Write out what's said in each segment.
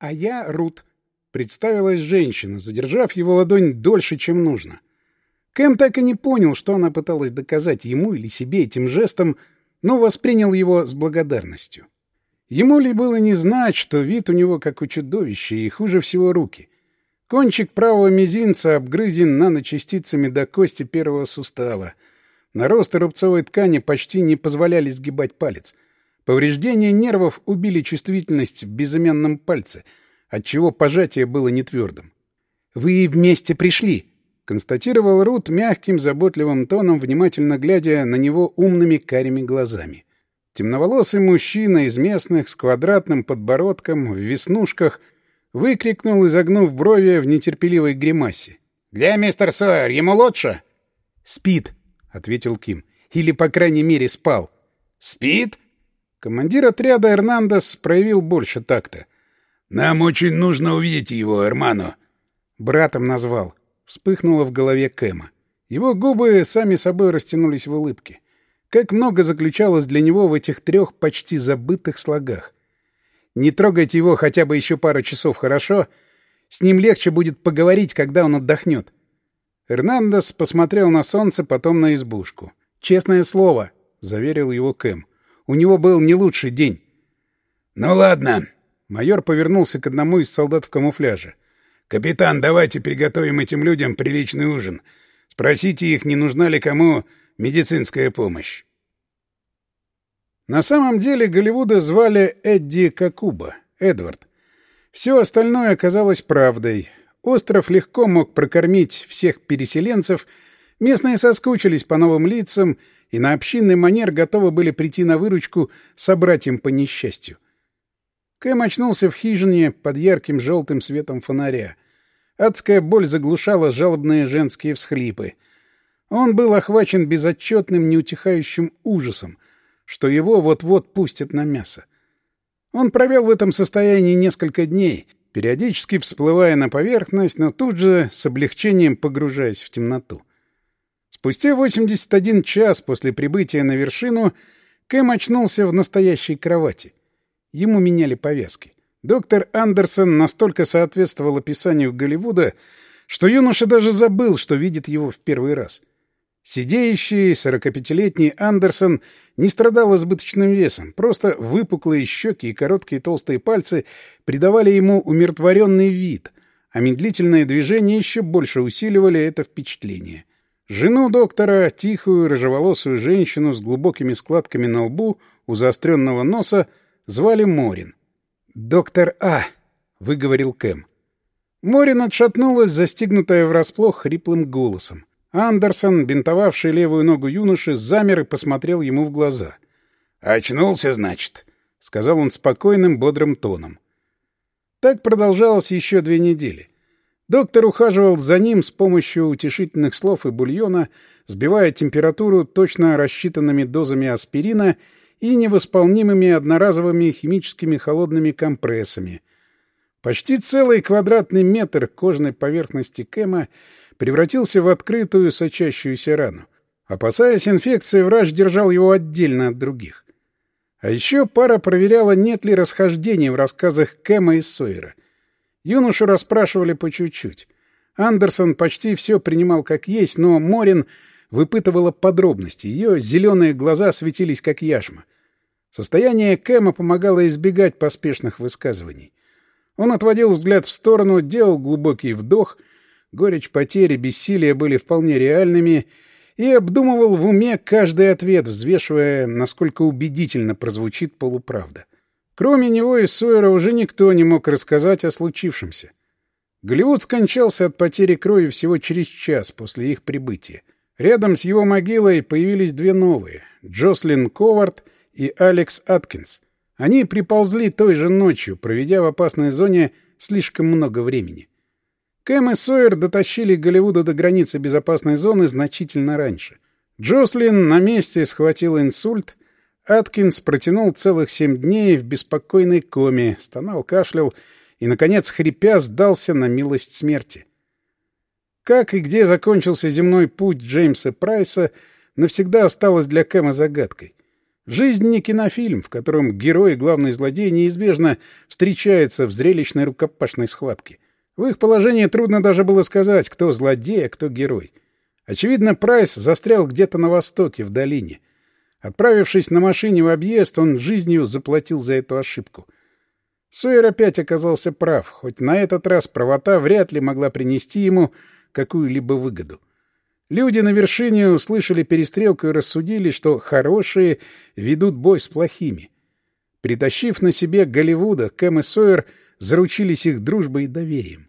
А я Рут. Представилась женщина, задержав его ладонь дольше, чем нужно. Кэм так и не понял, что она пыталась доказать ему или себе этим жестом, но воспринял его с благодарностью. Ему ли было не знать, что вид у него как у чудовища, и хуже всего руки. Кончик правого мизинца обгрызен наночастицами до кости первого сустава. Наросты рубцовой ткани почти не позволяли сгибать палец. Повреждения нервов убили чувствительность в безымянном пальце, отчего пожатие было нетвердым. «Вы вместе пришли», — констатировал Рут мягким, заботливым тоном, внимательно глядя на него умными карими глазами. Темноволосый мужчина из местных с квадратным подбородком, в веснушках, выкрикнул, изогнув брови в нетерпеливой гримасе. «Где мистер Сойер? Ему лучше?» «Спит», — ответил Ким. «Или, по крайней мере, спал». «Спит?» Командир отряда Эрнандес проявил больше такта. «Нам очень нужно увидеть его, Эрмано». Братом назвал. Вспыхнуло в голове Кэма. Его губы сами собой растянулись в улыбке. Как много заключалось для него в этих трех почти забытых слогах. Не трогайте его хотя бы еще пару часов, хорошо? С ним легче будет поговорить, когда он отдохнет. Эрнандес посмотрел на солнце, потом на избушку. «Честное слово», — заверил его Кэм. «У него был не лучший день». «Ну ладно». Майор повернулся к одному из солдат в камуфляже. «Капитан, давайте приготовим этим людям приличный ужин. Спросите их, не нужна ли кому Медицинская помощь. На самом деле Голливуда звали Эдди Какуба, Эдвард. Все остальное оказалось правдой. Остров легко мог прокормить всех переселенцев, местные соскучились по новым лицам и на общинный манер готовы были прийти на выручку собратьям по несчастью. Кэм очнулся в хижине под ярким желтым светом фонаря. Адская боль заглушала жалобные женские всхлипы — он был охвачен безотчетным, неутихающим ужасом, что его вот-вот пустят на мясо. Он провел в этом состоянии несколько дней, периодически всплывая на поверхность, но тут же с облегчением погружаясь в темноту. Спустя 81 час после прибытия на вершину Кэм очнулся в настоящей кровати. Ему меняли повязки. Доктор Андерсон настолько соответствовал описанию Голливуда, что юноша даже забыл, что видит его в первый раз — Сидеющий, 45-летний Андерсон не страдал избыточным весом, просто выпуклые щеки и короткие толстые пальцы придавали ему умиротворенный вид, а медлительные движения еще больше усиливали это впечатление. Жену доктора, тихую, рыжеволосую женщину с глубокими складками на лбу у заостренного носа, звали Морин. «Доктор А», — выговорил Кэм. Морин отшатнулась, застигнутая врасплох хриплым голосом. Андерсон, бинтовавший левую ногу юноши, замер и посмотрел ему в глаза. «Очнулся, значит», — сказал он спокойным, бодрым тоном. Так продолжалось еще две недели. Доктор ухаживал за ним с помощью утешительных слов и бульона, сбивая температуру точно рассчитанными дозами аспирина и невосполнимыми одноразовыми химическими холодными компрессами. Почти целый квадратный метр кожной поверхности Кэма — превратился в открытую сочащуюся рану. Опасаясь инфекции, врач держал его отдельно от других. А еще пара проверяла, нет ли расхождений в рассказах Кэма и Сойера. Юношу расспрашивали по чуть-чуть. Андерсон почти все принимал как есть, но Морин выпытывала подробности. Ее зеленые глаза светились как яшма. Состояние Кэма помогало избегать поспешных высказываний. Он отводил взгляд в сторону, делал глубокий вдох — Горечь потери, бессилия были вполне реальными, и обдумывал в уме каждый ответ, взвешивая, насколько убедительно прозвучит полуправда. Кроме него и Сойера уже никто не мог рассказать о случившемся. Голливуд скончался от потери крови всего через час после их прибытия. Рядом с его могилой появились две новые — Джослин Ковард и Алекс Аткинс. Они приползли той же ночью, проведя в опасной зоне слишком много времени. Кэм и Сойер дотащили Голливуда до границы безопасной зоны значительно раньше. Джослин на месте схватил инсульт, Аткинс протянул целых семь дней в беспокойной коме, стонал, кашлял и, наконец, хрипя, сдался на милость смерти. Как и где закончился земной путь Джеймса Прайса, навсегда осталось для Кэма загадкой. Жизнь не кинофильм, в котором герой и главный злодей неизбежно встречаются в зрелищной рукопашной схватке. В их положении трудно даже было сказать, кто злодей, а кто герой. Очевидно, Прайс застрял где-то на востоке, в долине. Отправившись на машине в объезд, он жизнью заплатил за эту ошибку. Сойер опять оказался прав, хоть на этот раз правота вряд ли могла принести ему какую-либо выгоду. Люди на вершине услышали перестрелку и рассудили, что хорошие ведут бой с плохими. Притащив на себе Голливуда, Кэм и Сойер заручились их дружбой и доверием.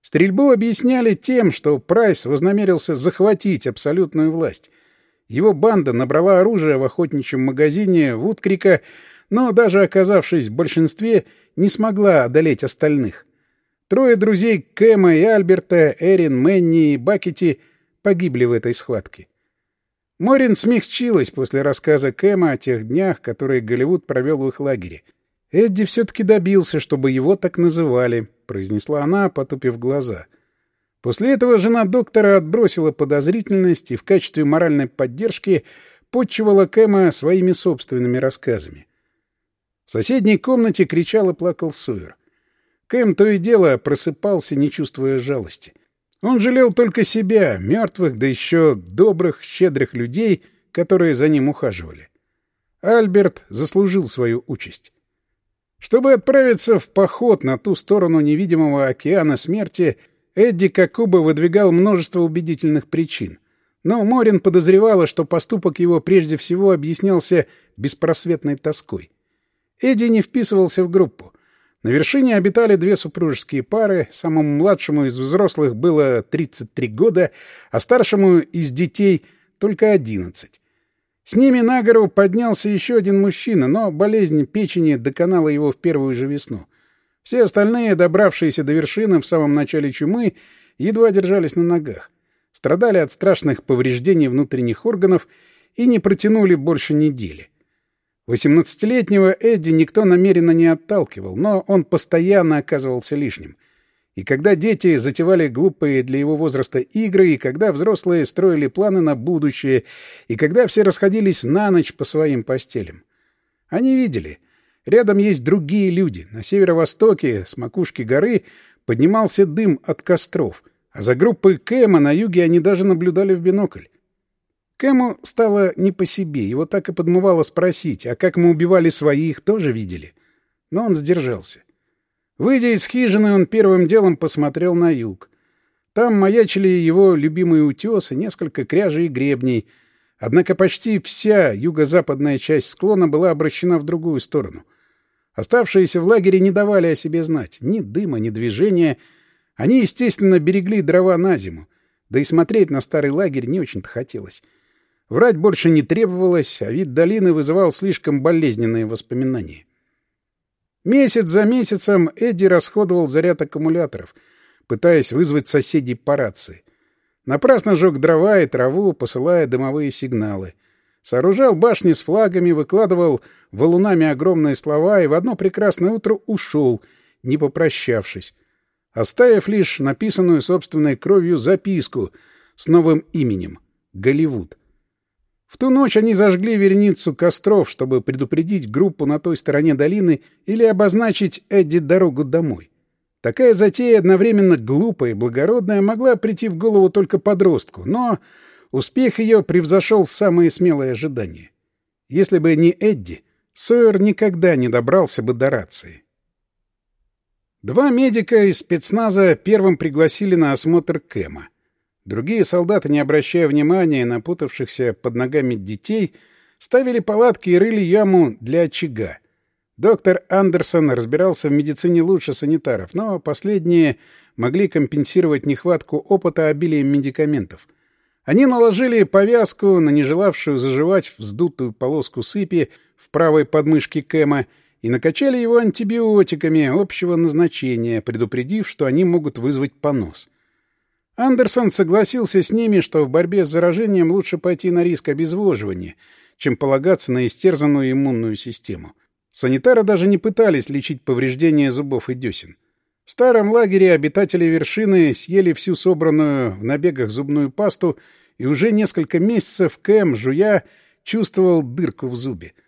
Стрельбу объясняли тем, что Прайс вознамерился захватить абсолютную власть. Его банда набрала оружие в охотничьем магазине Вудкрика, но даже оказавшись в большинстве, не смогла одолеть остальных. Трое друзей Кэма и Альберта, Эрин, Мэнни и Бакети — погибли в этой схватке. Морин смягчилась после рассказа Кэма о тех днях, которые Голливуд провел в их лагере. «Эдди все-таки добился, чтобы его так называли», — произнесла она, потупив глаза. После этого жена доктора отбросила подозрительность и в качестве моральной поддержки подчивала Кэма своими собственными рассказами. В соседней комнате кричал и плакал Суэр. Кэм то и дело просыпался, не чувствуя жалости. Он жалел только себя, мертвых, да еще добрых, щедрых людей, которые за ним ухаживали. Альберт заслужил свою участь. Чтобы отправиться в поход на ту сторону невидимого океана смерти, Эдди Кокуба выдвигал множество убедительных причин. Но Морин подозревала, что поступок его прежде всего объяснялся беспросветной тоской. Эдди не вписывался в группу. На вершине обитали две супружеские пары, самому младшему из взрослых было 33 года, а старшему из детей только 11. С ними на гору поднялся еще один мужчина, но болезнь печени доконала его в первую же весну. Все остальные, добравшиеся до вершины в самом начале чумы, едва держались на ногах, страдали от страшных повреждений внутренних органов и не протянули больше недели. Восемнадцатилетнего Эдди никто намеренно не отталкивал, но он постоянно оказывался лишним. И когда дети затевали глупые для его возраста игры, и когда взрослые строили планы на будущее, и когда все расходились на ночь по своим постелям. Они видели. Рядом есть другие люди. На северо-востоке, с макушки горы, поднимался дым от костров, а за группой Кэма на юге они даже наблюдали в бинокль. Кэму стало не по себе, его так и подмывало спросить, а как мы убивали своих, тоже видели? Но он сдержался. Выйдя из хижины, он первым делом посмотрел на юг. Там маячили его любимые утесы, несколько кряжей и гребней. Однако почти вся юго-западная часть склона была обращена в другую сторону. Оставшиеся в лагере не давали о себе знать. Ни дыма, ни движения. Они, естественно, берегли дрова на зиму. Да и смотреть на старый лагерь не очень-то хотелось. Врать больше не требовалось, а вид долины вызывал слишком болезненные воспоминания. Месяц за месяцем Эдди расходовал заряд аккумуляторов, пытаясь вызвать соседей по рации. Напрасно жег дрова и траву, посылая дымовые сигналы. Сооружал башни с флагами, выкладывал валунами огромные слова и в одно прекрасное утро ушел, не попрощавшись, оставив лишь написанную собственной кровью записку с новым именем — Голливуд. В ту ночь они зажгли верницу костров, чтобы предупредить группу на той стороне долины или обозначить Эдди дорогу домой. Такая затея, одновременно глупая и благородная, могла прийти в голову только подростку, но успех ее превзошел самые смелые ожидания. Если бы не Эдди, Сойер никогда не добрался бы до рации. Два медика из спецназа первым пригласили на осмотр Кэма. Другие солдаты, не обращая внимания на путавшихся под ногами детей, ставили палатки и рыли яму для очага. Доктор Андерсон разбирался в медицине лучше санитаров, но последние могли компенсировать нехватку опыта обилием медикаментов. Они наложили повязку на нежелавшую заживать вздутую полоску сыпи в правой подмышке Кэма и накачали его антибиотиками общего назначения, предупредив, что они могут вызвать понос. Андерсон согласился с ними, что в борьбе с заражением лучше пойти на риск обезвоживания, чем полагаться на истерзанную иммунную систему. Санитары даже не пытались лечить повреждения зубов и десен. В старом лагере обитатели вершины съели всю собранную в набегах зубную пасту, и уже несколько месяцев Кэм, жуя, чувствовал дырку в зубе —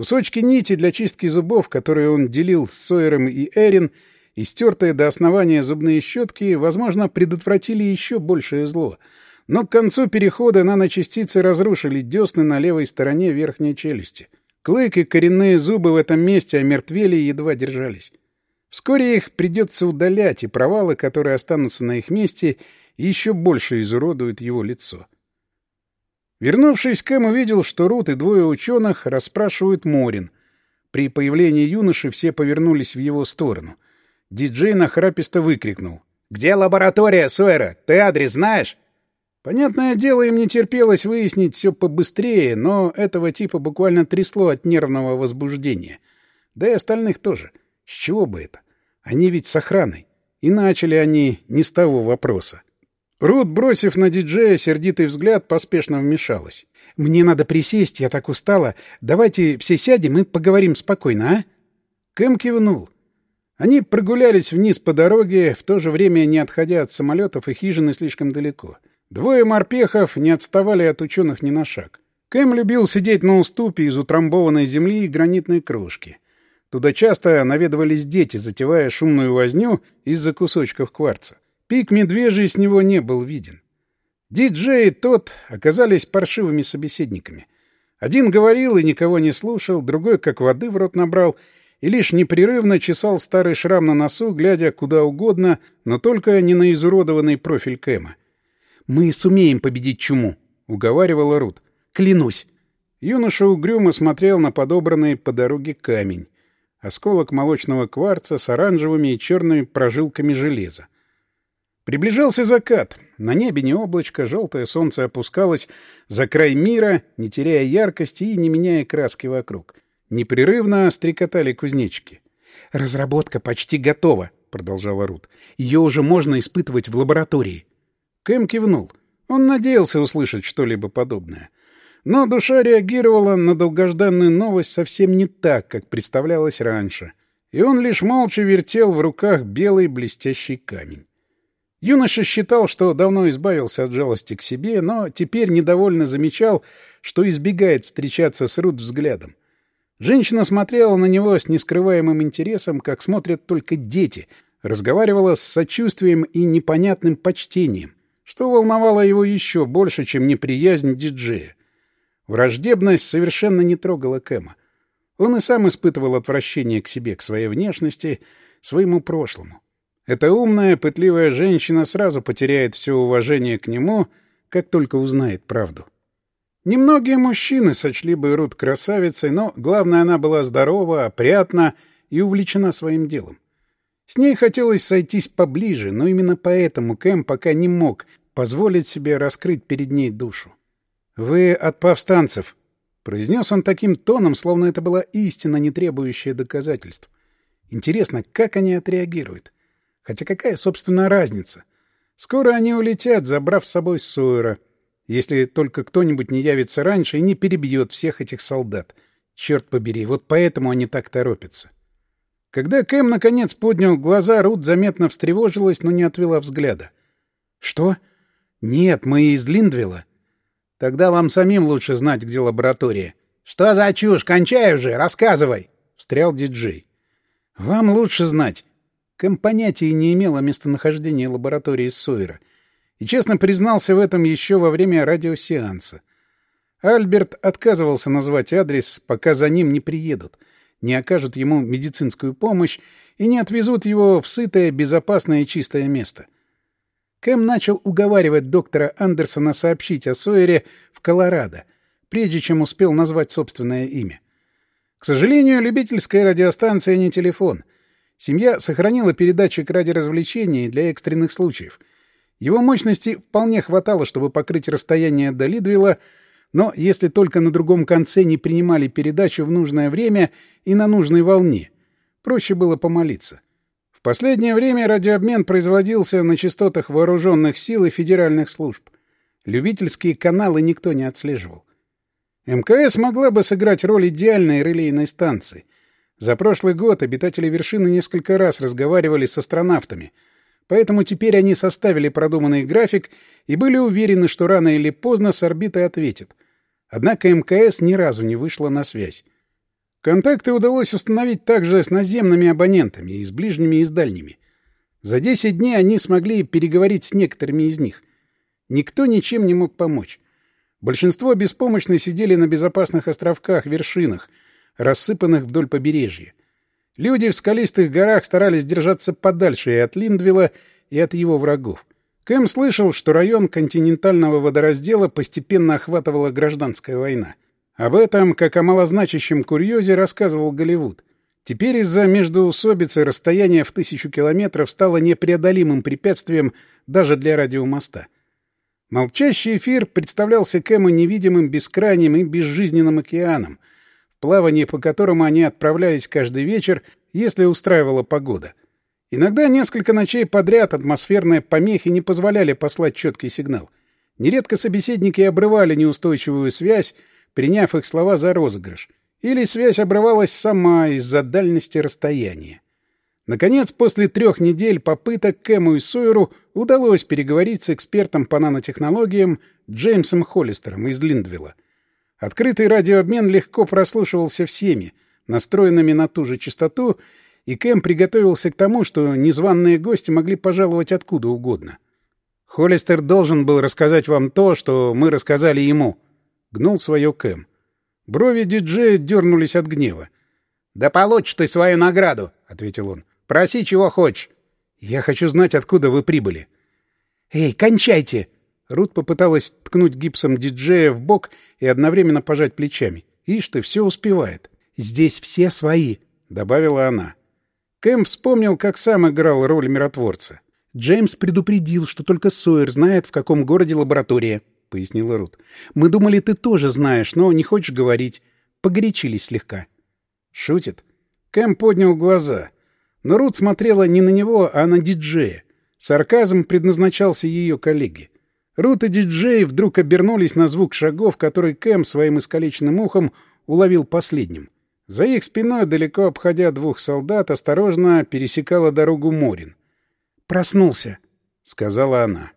Кусочки нити для чистки зубов, которые он делил с Сойером и Эрин, и стертые до основания зубные щетки, возможно, предотвратили еще большее зло. Но к концу перехода наночастицы разрушили десны на левой стороне верхней челюсти. Клык и коренные зубы в этом месте омертвели и едва держались. Вскоре их придется удалять, и провалы, которые останутся на их месте, еще больше изуродуют его лицо. Вернувшись, Кэм увидел, что Рут и двое ученых расспрашивают Морин. При появлении юноши все повернулись в его сторону. Диджей нахраписто выкрикнул. «Где лаборатория, Сойера? Ты адрес знаешь?» Понятное дело, им не терпелось выяснить все побыстрее, но этого типа буквально трясло от нервного возбуждения. Да и остальных тоже. С чего бы это? Они ведь с охраной. И начали они не с того вопроса. Рут, бросив на диджея сердитый взгляд, поспешно вмешалась. «Мне надо присесть, я так устала. Давайте все сядем и поговорим спокойно, а?» Кэм кивнул. Они прогулялись вниз по дороге, в то же время не отходя от самолетов и хижины слишком далеко. Двое морпехов не отставали от ученых ни на шаг. Кэм любил сидеть на уступе из утрамбованной земли и гранитной крошки. Туда часто наведывались дети, затевая шумную возню из-за кусочков кварца. Пик медвежий с него не был виден. Диджей и тот оказались паршивыми собеседниками. Один говорил и никого не слушал, другой как воды в рот набрал и лишь непрерывно чесал старый шрам на носу, глядя куда угодно, но только не на изуродованный профиль Кэма. «Мы сумеем победить чуму», — уговаривала Рут. «Клянусь». Юноша угрюмо смотрел на подобранный по дороге камень. Осколок молочного кварца с оранжевыми и черными прожилками железа. Приближался закат. На небе не облачко, желтое солнце опускалось за край мира, не теряя яркости и не меняя краски вокруг. Непрерывно стрекотали кузнечики. «Разработка почти готова», — продолжала Рут. «Ее уже можно испытывать в лаборатории». Кэм кивнул. Он надеялся услышать что-либо подобное. Но душа реагировала на долгожданную новость совсем не так, как представлялось раньше. И он лишь молча вертел в руках белый блестящий камень. Юноша считал, что давно избавился от жалости к себе, но теперь недовольно замечал, что избегает встречаться с Рут взглядом. Женщина смотрела на него с нескрываемым интересом, как смотрят только дети, разговаривала с сочувствием и непонятным почтением, что волновало его еще больше, чем неприязнь диджея. Враждебность совершенно не трогала Кэма. Он и сам испытывал отвращение к себе, к своей внешности, своему прошлому. Эта умная, пытливая женщина сразу потеряет все уважение к нему, как только узнает правду. Немногие мужчины сочли бы Рут красавицей, но главное, она была здорова, опрятна и увлечена своим делом. С ней хотелось сойтись поближе, но именно поэтому Кэм пока не мог позволить себе раскрыть перед ней душу. «Вы от повстанцев», — произнес он таким тоном, словно это была истина, не требующая доказательств. «Интересно, как они отреагируют?» Хотя какая, собственно, разница? Скоро они улетят, забрав с собой Сойера. Если только кто-нибудь не явится раньше и не перебьет всех этих солдат. Черт побери, вот поэтому они так торопятся. Когда Кэм наконец поднял глаза, Рут заметно встревожилась, но не отвела взгляда. «Что? Нет, мы из Линдвилла. Тогда вам самим лучше знать, где лаборатория». «Что за чушь? Кончай уже! Рассказывай!» — встрял диджей. «Вам лучше знать. Кэм понятия не имел о местонахождении лаборатории Сойера и честно признался в этом еще во время радиосеанса. Альберт отказывался назвать адрес, пока за ним не приедут, не окажут ему медицинскую помощь и не отвезут его в сытое, безопасное и чистое место. Кэм начал уговаривать доктора Андерсона сообщить о Сойере в Колорадо, прежде чем успел назвать собственное имя. К сожалению, любительская радиостанция не телефон — Семья сохранила передатчик ради развлечений для экстренных случаев. Его мощности вполне хватало, чтобы покрыть расстояние до Лидвилла, но если только на другом конце не принимали передачу в нужное время и на нужной волне. Проще было помолиться. В последнее время радиообмен производился на частотах вооруженных сил и федеральных служб. Любительские каналы никто не отслеживал. МКС могла бы сыграть роль идеальной релейной станции — за прошлый год обитатели вершины несколько раз разговаривали с астронавтами, поэтому теперь они составили продуманный график и были уверены, что рано или поздно с орбиты ответят. Однако МКС ни разу не вышла на связь. Контакты удалось установить также с наземными абонентами и с ближними и с дальними. За 10 дней они смогли переговорить с некоторыми из них. Никто ничем не мог помочь. Большинство беспомощно сидели на безопасных островках, вершинах, рассыпанных вдоль побережья. Люди в скалистых горах старались держаться подальше и от Линдвилла, и от его врагов. Кэм слышал, что район континентального водораздела постепенно охватывала гражданская война. Об этом, как о малозначащем курьезе, рассказывал Голливуд. Теперь из-за междоусобицы расстояние в тысячу километров стало непреодолимым препятствием даже для радиомоста. Молчащий эфир представлялся Кэму невидимым, бескрайним и безжизненным океаном, в плавание по которому они отправлялись каждый вечер, если устраивала погода. Иногда несколько ночей подряд атмосферные помехи не позволяли послать четкий сигнал. Нередко собеседники обрывали неустойчивую связь, приняв их слова за розыгрыш. Или связь обрывалась сама из-за дальности расстояния. Наконец, после трех недель попыток Кэму и Сойеру удалось переговорить с экспертом по нанотехнологиям Джеймсом Холлистером из Линдвилла. Открытый радиообмен легко прослушивался всеми, настроенными на ту же частоту, и Кэм приготовился к тому, что незваные гости могли пожаловать откуда угодно. «Холлистер должен был рассказать вам то, что мы рассказали ему», — гнул свое Кэм. Брови диджея дернулись от гнева. «Да получишь ты свою награду», — ответил он. «Проси, чего хочешь». «Я хочу знать, откуда вы прибыли». «Эй, кончайте!» Рут попыталась ткнуть гипсом диджея в бок и одновременно пожать плечами. «Ишь ты, все успевает». «Здесь все свои», — добавила она. Кэм вспомнил, как сам играл роль миротворца. Джеймс предупредил, что только Сойер знает, в каком городе лаборатория. — пояснила Рут. — Мы думали, ты тоже знаешь, но не хочешь говорить. Погорячились слегка. — Шутит? Кэм поднял глаза. Но Рут смотрела не на него, а на диджея. Сарказм предназначался ее коллеге. Рут и диджей вдруг обернулись на звук шагов, который Кэм своим искалеченным ухом уловил последним. За их спиной, далеко обходя двух солдат, осторожно пересекала дорогу Морин. «Проснулся», — сказала она.